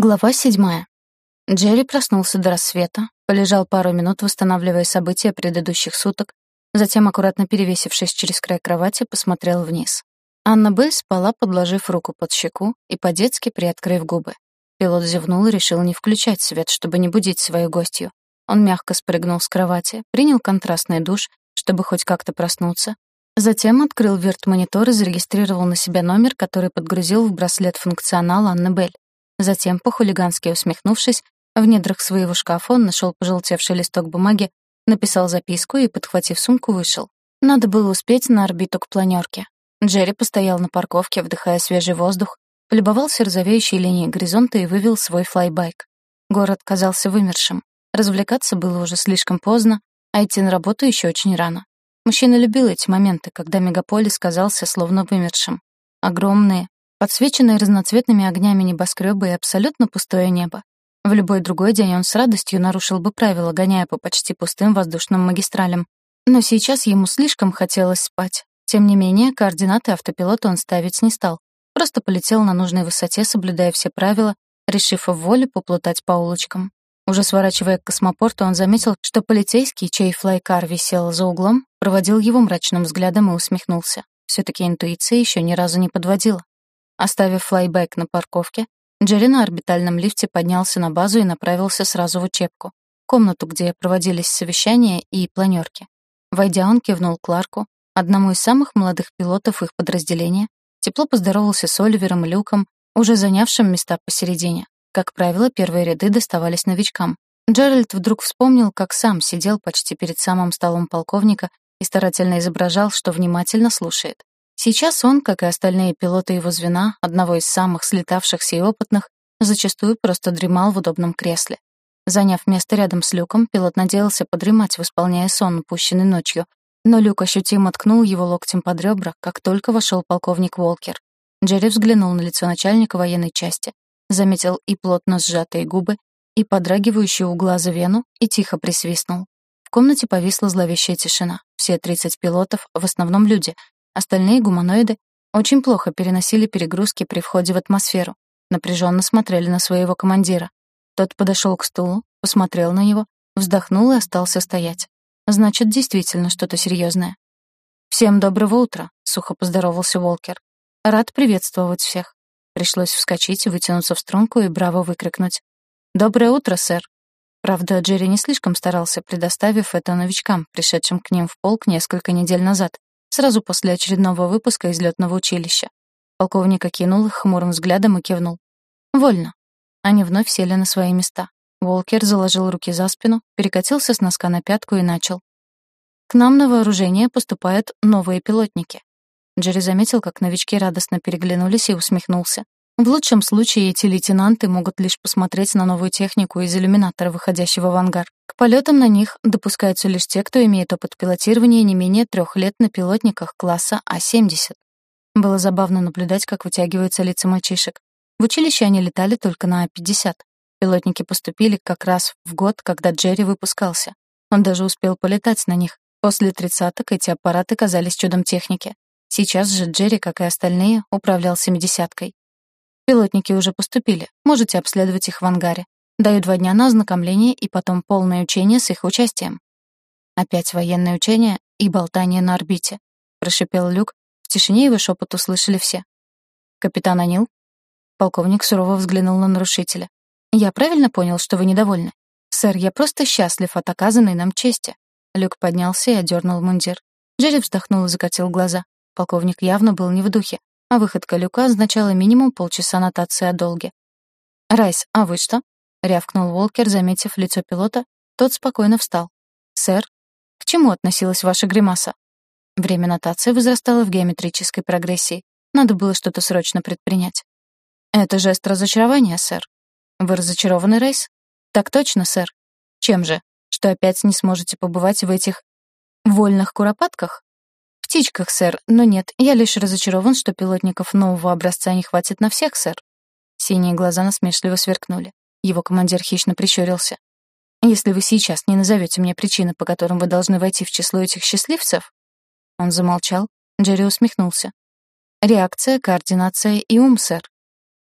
Глава седьмая. Джерри проснулся до рассвета, полежал пару минут, восстанавливая события предыдущих суток, затем, аккуратно перевесившись через край кровати, посмотрел вниз. Анна Белль спала, подложив руку под щеку и по-детски приоткрыв губы. Пилот зевнул и решил не включать свет, чтобы не будить свою гостью. Он мягко спрыгнул с кровати, принял контрастный душ, чтобы хоть как-то проснуться, затем открыл верт-монитор и зарегистрировал на себя номер, который подгрузил в браслет функционал Анны Белль. Затем, по-хулигански усмехнувшись, в недрах своего шкафа он нашел пожелтевший листок бумаги, написал записку и, подхватив сумку, вышел. Надо было успеть на орбиту к планерке. Джерри постоял на парковке, вдыхая свежий воздух, полюбовался розовеющей линией горизонта и вывел свой флайбайк. Город казался вымершим. Развлекаться было уже слишком поздно, а идти на работу еще очень рано. Мужчина любил эти моменты, когда мегаполис казался словно вымершим. Огромные, подсвеченные разноцветными огнями небоскребы и абсолютно пустое небо. В любой другой день он с радостью нарушил бы правила, гоняя по почти пустым воздушным магистралям. Но сейчас ему слишком хотелось спать. Тем не менее, координаты автопилота он ставить не стал. Просто полетел на нужной высоте, соблюдая все правила, решив в воле поплутать по улочкам. Уже сворачивая к космопорту, он заметил, что полицейский, чей флайкар висел за углом, проводил его мрачным взглядом и усмехнулся. все таки интуиция еще ни разу не подводила. Оставив флайбэк на парковке, Джерри на орбитальном лифте поднялся на базу и направился сразу в учебку, комнату, где проводились совещания и планерки. Войдя, он кивнул Кларку, одному из самых молодых пилотов их подразделения, тепло поздоровался с Оливером и Люком, уже занявшим места посередине. Как правило, первые ряды доставались новичкам. Джеральд вдруг вспомнил, как сам сидел почти перед самым столом полковника и старательно изображал, что внимательно слушает. Сейчас он, как и остальные пилоты его звена, одного из самых слетавшихся и опытных, зачастую просто дремал в удобном кресле. Заняв место рядом с Люком, пилот надеялся подремать, восполняя сон, упущенный ночью. Но Люк ощутимо ткнул его локтем под ребра, как только вошел полковник Волкер. Джерри взглянул на лицо начальника военной части, заметил и плотно сжатые губы, и подрагивающую у глаза вену, и тихо присвистнул. В комнате повисла зловещая тишина. Все 30 пилотов, в основном люди, Остальные гуманоиды очень плохо переносили перегрузки при входе в атмосферу, напряженно смотрели на своего командира. Тот подошел к стулу, посмотрел на него, вздохнул и остался стоять. Значит, действительно что-то серьезное. «Всем доброго утра», — сухо поздоровался Волкер. «Рад приветствовать всех». Пришлось вскочить, вытянуться в струнку и браво выкрикнуть. «Доброе утро, сэр». Правда, Джерри не слишком старался, предоставив это новичкам, пришедшим к ним в полк несколько недель назад сразу после очередного выпуска из летного училища. Полковник окинул их хмурым взглядом и кивнул. «Вольно». Они вновь сели на свои места. Волкер заложил руки за спину, перекатился с носка на пятку и начал. «К нам на вооружение поступают новые пилотники». Джерри заметил, как новички радостно переглянулись и усмехнулся. В лучшем случае эти лейтенанты могут лишь посмотреть на новую технику из иллюминатора, выходящего в ангар. К полетам на них допускаются лишь те, кто имеет опыт пилотирования не менее трех лет на пилотниках класса А-70. Было забавно наблюдать, как вытягиваются лица мальчишек. В училище они летали только на А-50. Пилотники поступили как раз в год, когда Джерри выпускался. Он даже успел полетать на них. После тридцаток эти аппараты казались чудом техники. Сейчас же Джерри, как и остальные, управлял семидесяткой. Пилотники уже поступили, можете обследовать их в ангаре. Даю два дня на ознакомление и потом полное учение с их участием. Опять военное учение и болтание на орбите, прошипел Люк. В тишине его шепот услышали все. Капитан Анил? Полковник сурово взглянул на нарушителя. Я правильно понял, что вы недовольны? Сэр, я просто счастлив от оказанной нам чести. Люк поднялся и одернул мундир. Джерри вздохнул и закатил глаза. Полковник явно был не в духе а выходка люка означала минимум полчаса нотации о долге. «Райс, а вы что?» — рявкнул Волкер, заметив лицо пилота. Тот спокойно встал. «Сэр, к чему относилась ваша гримаса?» Время нотации возрастало в геометрической прогрессии. Надо было что-то срочно предпринять. «Это жест разочарования, сэр». «Вы разочарованы, Райс?» «Так точно, сэр». «Чем же? Что опять не сможете побывать в этих вольных куропатках?» Птичках, сэр, но нет, я лишь разочарован, что пилотников нового образца не хватит на всех, сэр». Синие глаза насмешливо сверкнули. Его командир хищно прищурился. «Если вы сейчас не назовете мне причины, по которым вы должны войти в число этих счастливцев...» Он замолчал. Джерри усмехнулся. «Реакция, координация и ум, сэр.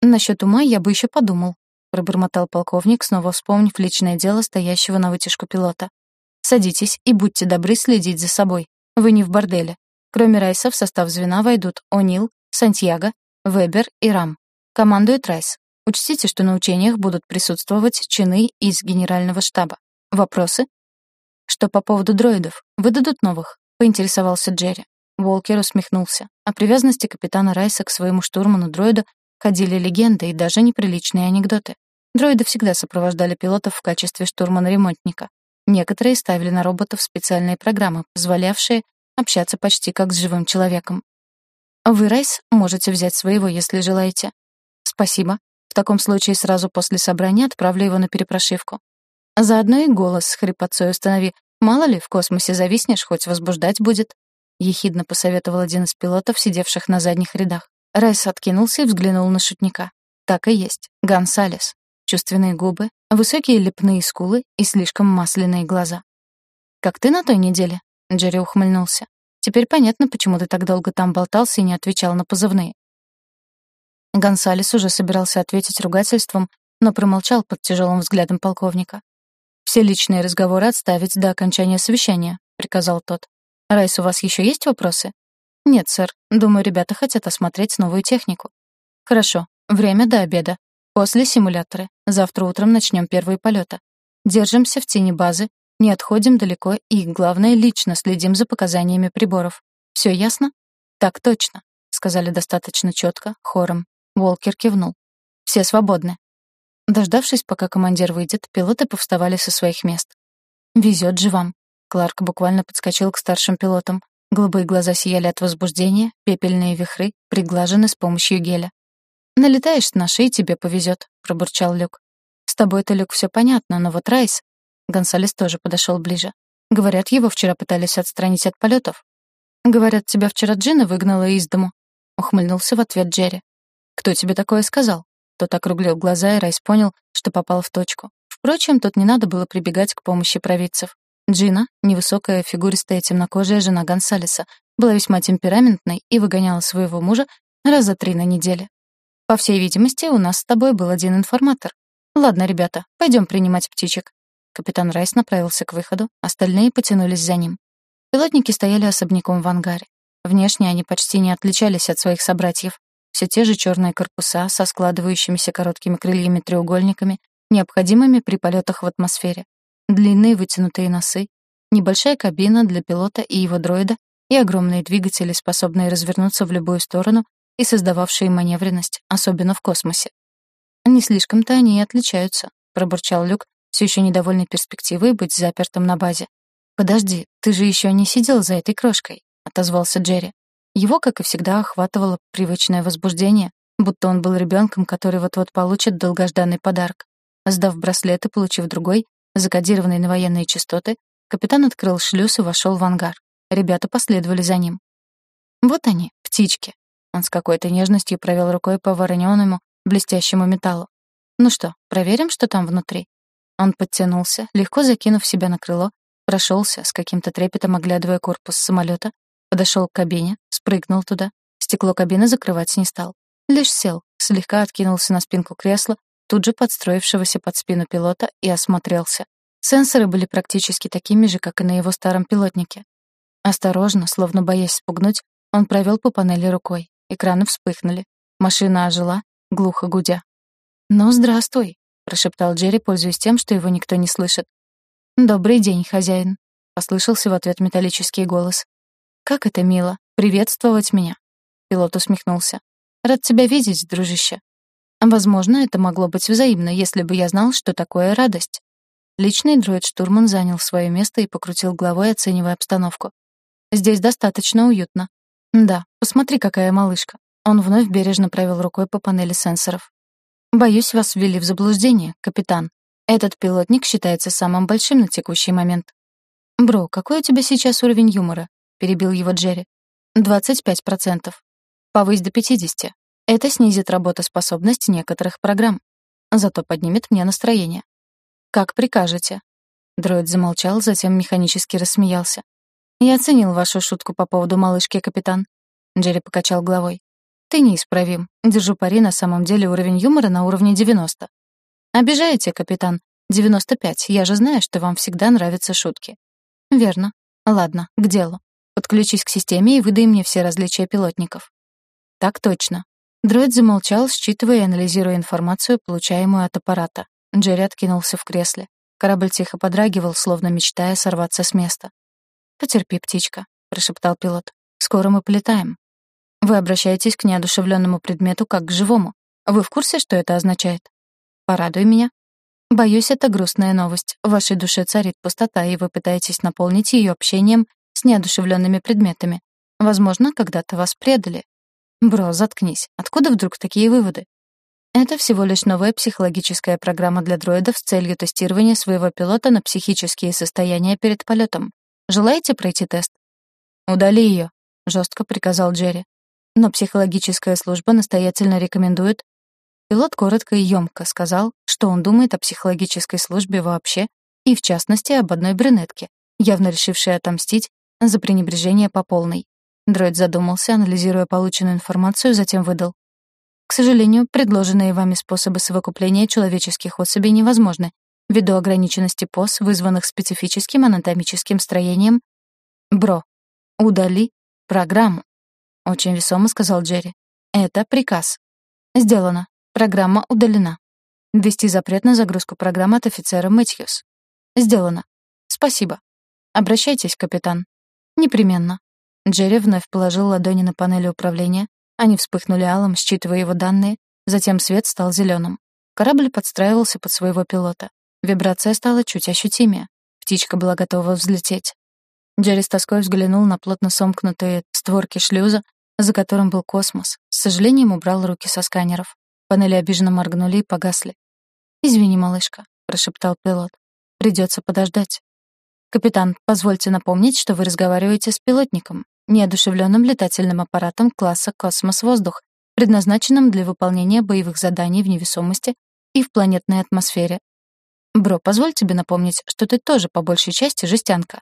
Насчет ума я бы еще подумал. — пробормотал полковник, снова вспомнив личное дело стоящего на вытяжку пилота. «Садитесь и будьте добры следить за собой. Вы не в борделе. Кроме Райса в состав звена войдут О'Нил, Сантьяго, Вебер и Рам. Командует Райс. Учтите, что на учениях будут присутствовать чины из генерального штаба. Вопросы? Что по поводу дроидов? Выдадут новых? Поинтересовался Джерри. Волкер усмехнулся. О привязанности капитана Райса к своему штурману-дроиду ходили легенды и даже неприличные анекдоты. Дроиды всегда сопровождали пилотов в качестве штурмана-ремонтника. Некоторые ставили на роботов специальные программы, позволявшие общаться почти как с живым человеком. Вы, Райс, можете взять своего, если желаете. Спасибо. В таком случае сразу после собрания отправлю его на перепрошивку. Заодно и голос с хрипотцой установи. Мало ли, в космосе зависнешь, хоть возбуждать будет. Ехидно посоветовал один из пилотов, сидевших на задних рядах. Райс откинулся и взглянул на шутника. Так и есть. Гонсалес. Чувственные губы, высокие лепные скулы и слишком масляные глаза. «Как ты на той неделе?» Джерри ухмыльнулся. «Теперь понятно, почему ты так долго там болтался и не отвечал на позывные. Гонсалес уже собирался ответить ругательством, но промолчал под тяжелым взглядом полковника. «Все личные разговоры отставить до окончания совещания», — приказал тот. «Райс, у вас еще есть вопросы?» «Нет, сэр. Думаю, ребята хотят осмотреть новую технику». «Хорошо. Время до обеда. После симуляторы. Завтра утром начнем первые полеты. Держимся в тени базы, не отходим далеко и, главное, лично следим за показаниями приборов. Все ясно?» «Так точно», — сказали достаточно четко, хором. Волкер кивнул. «Все свободны». Дождавшись, пока командир выйдет, пилоты повставали со своих мест. «Везет же вам». Кларк буквально подскочил к старшим пилотам. Голубые глаза сияли от возбуждения, пепельные вихры приглажены с помощью геля. «Налетаешь на шеи, тебе повезет», — пробурчал Люк. «С тобой-то, Люк, все понятно, но вот Райс...» Гонсалес тоже подошел ближе. «Говорят, его вчера пытались отстранить от полетов. «Говорят, тебя вчера Джина выгнала из дому», — ухмыльнулся в ответ Джерри. «Кто тебе такое сказал?» Тот округлил глаза, и Райс понял, что попал в точку. Впрочем, тут не надо было прибегать к помощи провидцев. Джина, невысокая, фигуристая, темнокожая жена Гонсалеса, была весьма темпераментной и выгоняла своего мужа раза три на неделе. «По всей видимости, у нас с тобой был один информатор. Ладно, ребята, пойдем принимать птичек». Капитан Райс направился к выходу, остальные потянулись за ним. Пилотники стояли особняком в ангаре. Внешне они почти не отличались от своих собратьев. Все те же черные корпуса со складывающимися короткими крыльями-треугольниками, необходимыми при полетах в атмосфере. Длинные вытянутые носы, небольшая кабина для пилота и его дроида и огромные двигатели, способные развернуться в любую сторону и создававшие маневренность, особенно в космосе. «Не слишком-то они и отличаются», — пробурчал Люк, все еще недовольный перспективой быть запертым на базе. «Подожди, ты же еще не сидел за этой крошкой», — отозвался Джерри. Его, как и всегда, охватывало привычное возбуждение, будто он был ребенком, который вот-вот получит долгожданный подарок. Сдав браслет и получив другой, закодированный на военные частоты, капитан открыл шлюз и вошел в ангар. Ребята последовали за ним. «Вот они, птички». Он с какой-то нежностью провел рукой по вороненому, блестящему металлу. «Ну что, проверим, что там внутри?» Он подтянулся, легко закинув себя на крыло, прошелся, с каким-то трепетом оглядывая корпус самолета, подошел к кабине, спрыгнул туда. Стекло кабины закрывать не стал. Лишь сел, слегка откинулся на спинку кресла, тут же подстроившегося под спину пилота, и осмотрелся. Сенсоры были практически такими же, как и на его старом пилотнике. Осторожно, словно боясь спугнуть, он провел по панели рукой. Экраны вспыхнули. Машина ожила, глухо гудя. «Ну, здравствуй», — прошептал Джерри, пользуясь тем, что его никто не слышит. «Добрый день, хозяин», — послышался в ответ металлический голос. «Как это мило, приветствовать меня!» Пилот усмехнулся. «Рад тебя видеть, дружище». Возможно, это могло быть взаимно, если бы я знал, что такое радость. Личный дроид-штурман занял свое место и покрутил головой, оценивая обстановку. «Здесь достаточно уютно». «Да, посмотри, какая малышка». Он вновь бережно провел рукой по панели сенсоров. «Боюсь, вас ввели в заблуждение, капитан. Этот пилотник считается самым большим на текущий момент. «Бро, какой у тебя сейчас уровень юмора?» — перебил его Джерри. «25%. Повысь до 50. Это снизит работоспособность некоторых программ. Зато поднимет мне настроение». «Как прикажете». Дроид замолчал, затем механически рассмеялся. «Я оценил вашу шутку по поводу малышки, капитан». Джерри покачал головой. «Ты неисправим. Держу пари, на самом деле уровень юмора на уровне 90. Обижаете, капитан. 95. Я же знаю, что вам всегда нравятся шутки. Верно. Ладно, к делу. Подключись к системе и выдай мне все различия пилотников. Так точно. Дроид замолчал, считывая и анализируя информацию, получаемую от аппарата. Джерри откинулся в кресле. Корабль тихо подрагивал, словно мечтая сорваться с места. «Потерпи, птичка», — прошептал пилот. «Скоро мы полетаем». «Вы обращаетесь к неодушевленному предмету как к живому. Вы в курсе, что это означает?» «Порадуй меня». «Боюсь, это грустная новость. В вашей душе царит пустота, и вы пытаетесь наполнить ее общением с неодушевленными предметами. Возможно, когда-то вас предали, Бро, заткнись. Откуда вдруг такие выводы? Это всего лишь новая психологическая программа для дроидов с целью тестирования своего пилота на психические состояния перед полетом. Желаете пройти тест? Удали ее, жестко приказал Джерри. Но психологическая служба настоятельно рекомендует. Пилот коротко и ёмко сказал, что он думает о психологической службе вообще и, в частности, об одной брюнетке, явно решившей отомстить за пренебрежение по полной. Дроид задумался, анализируя полученную информацию, затем выдал. К сожалению, предложенные вами способы совокупления человеческих особей невозможны, ввиду ограниченности ПОС, вызванных специфическим анатомическим строением. Бро, удали программу. Очень весомо сказал Джерри. Это приказ. Сделано. Программа удалена. Ввести запрет на загрузку программы от офицера Мэтьюс. Сделано. Спасибо. Обращайтесь, капитан. Непременно. Джерри вновь положил ладони на панели управления. Они вспыхнули алым, считывая его данные. Затем свет стал зеленым. Корабль подстраивался под своего пилота. Вибрация стала чуть ощутимее. Птичка была готова взлететь. Джерри с тоской взглянул на плотно сомкнутые створки шлюза, за которым был космос. С сожалением убрал руки со сканеров. Панели обиженно моргнули и погасли. «Извини, малышка», — прошептал пилот. «Придется подождать». «Капитан, позвольте напомнить, что вы разговариваете с пилотником неодушевленным летательным аппаратом класса «Космос-воздух», предназначенным для выполнения боевых заданий в невесомости и в планетной атмосфере. Бро, позволь тебе напомнить, что ты тоже по большей части жестянка.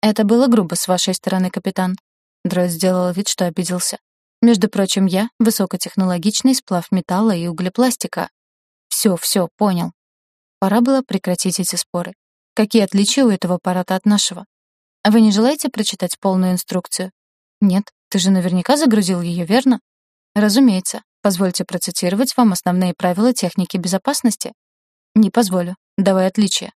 Это было грубо с вашей стороны, капитан. Дроид сделал вид, что обиделся. Между прочим, я — высокотехнологичный сплав металла и углепластика. Все, все, понял. Пора было прекратить эти споры. Какие отличия у этого аппарата от нашего? А вы не желаете прочитать полную инструкцию? Нет, ты же наверняка загрузил ее, верно? Разумеется. Позвольте процитировать вам основные правила техники безопасности. Не позволю. Давай отличия.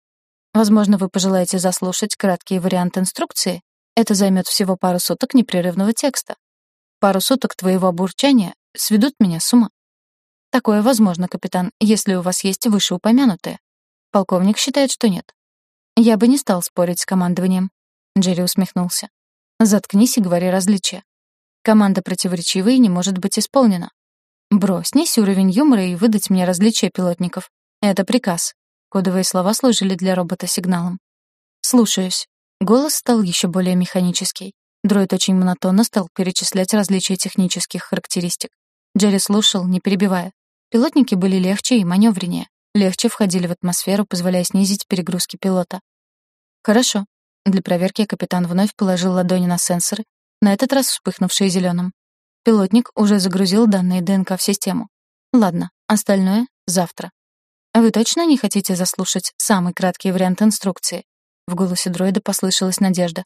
Возможно, вы пожелаете заслушать краткий вариант инструкции. Это займет всего пару суток непрерывного текста. Пару суток твоего обурчания сведут меня с ума. Такое возможно, капитан, если у вас есть вышеупомянутое. Полковник считает, что нет. Я бы не стал спорить с командованием. Джерри усмехнулся. «Заткнись и говори различия. Команда противоречивая и не может быть исполнена. Бро, снизь уровень юмора и выдать мне различия пилотников. Это приказ». Кодовые слова служили для робота сигналом. «Слушаюсь». Голос стал еще более механический. Дроид очень монотонно стал перечислять различия технических характеристик. Джерри слушал, не перебивая. Пилотники были легче и маневреннее. Легче входили в атмосферу, позволяя снизить перегрузки пилота. «Хорошо. Для проверки капитан вновь положил ладони на сенсоры, на этот раз вспыхнувшие зеленым. Пилотник уже загрузил данные ДНК в систему. Ладно, остальное — завтра. А вы точно не хотите заслушать самый краткий вариант инструкции? В голосе дроида послышалась надежда.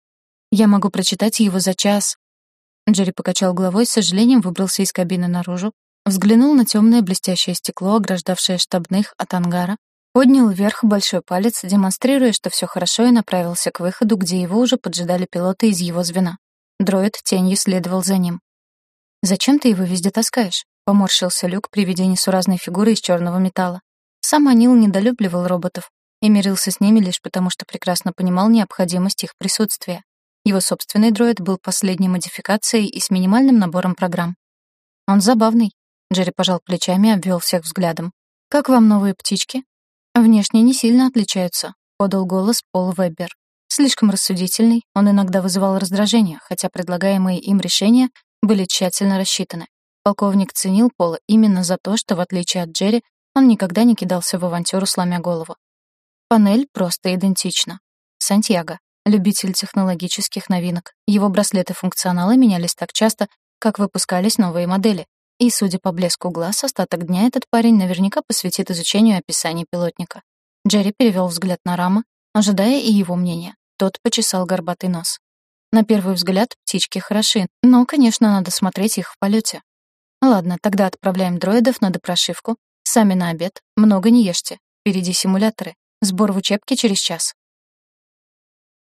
Я могу прочитать его за час. Джерри покачал головой, с сожалением выбрался из кабины наружу, взглянул на темное блестящее стекло, ограждавшее штабных от ангара, Поднял вверх большой палец, демонстрируя, что все хорошо, и направился к выходу, где его уже поджидали пилоты из его звена. Дроид тенью следовал за ним. «Зачем ты его везде таскаешь?» — поморщился Люк при виде несуразной фигуры из черного металла. Сам Анил недолюбливал роботов и мирился с ними лишь потому, что прекрасно понимал необходимость их присутствия. Его собственный дроид был последней модификацией и с минимальным набором программ. «Он забавный», — Джерри пожал плечами и обвел всех взглядом. «Как вам новые птички?» «Внешне не сильно отличаются», — подал голос Пол Вебер. Слишком рассудительный, он иногда вызывал раздражение, хотя предлагаемые им решения были тщательно рассчитаны. Полковник ценил Пола именно за то, что, в отличие от Джерри, он никогда не кидался в авантюру, сломя голову. Панель просто идентична. Сантьяго — любитель технологических новинок. Его браслеты функционала менялись так часто, как выпускались новые модели. И, судя по блеску глаз, остаток дня этот парень наверняка посвятит изучению описаний пилотника. Джерри перевел взгляд на Рама, ожидая и его мнения. Тот почесал горбатый нос. На первый взгляд птички хороши, но, конечно, надо смотреть их в полете. Ладно, тогда отправляем дроидов на допрошивку. Сами на обед. Много не ешьте. Впереди симуляторы. Сбор в учебке через час.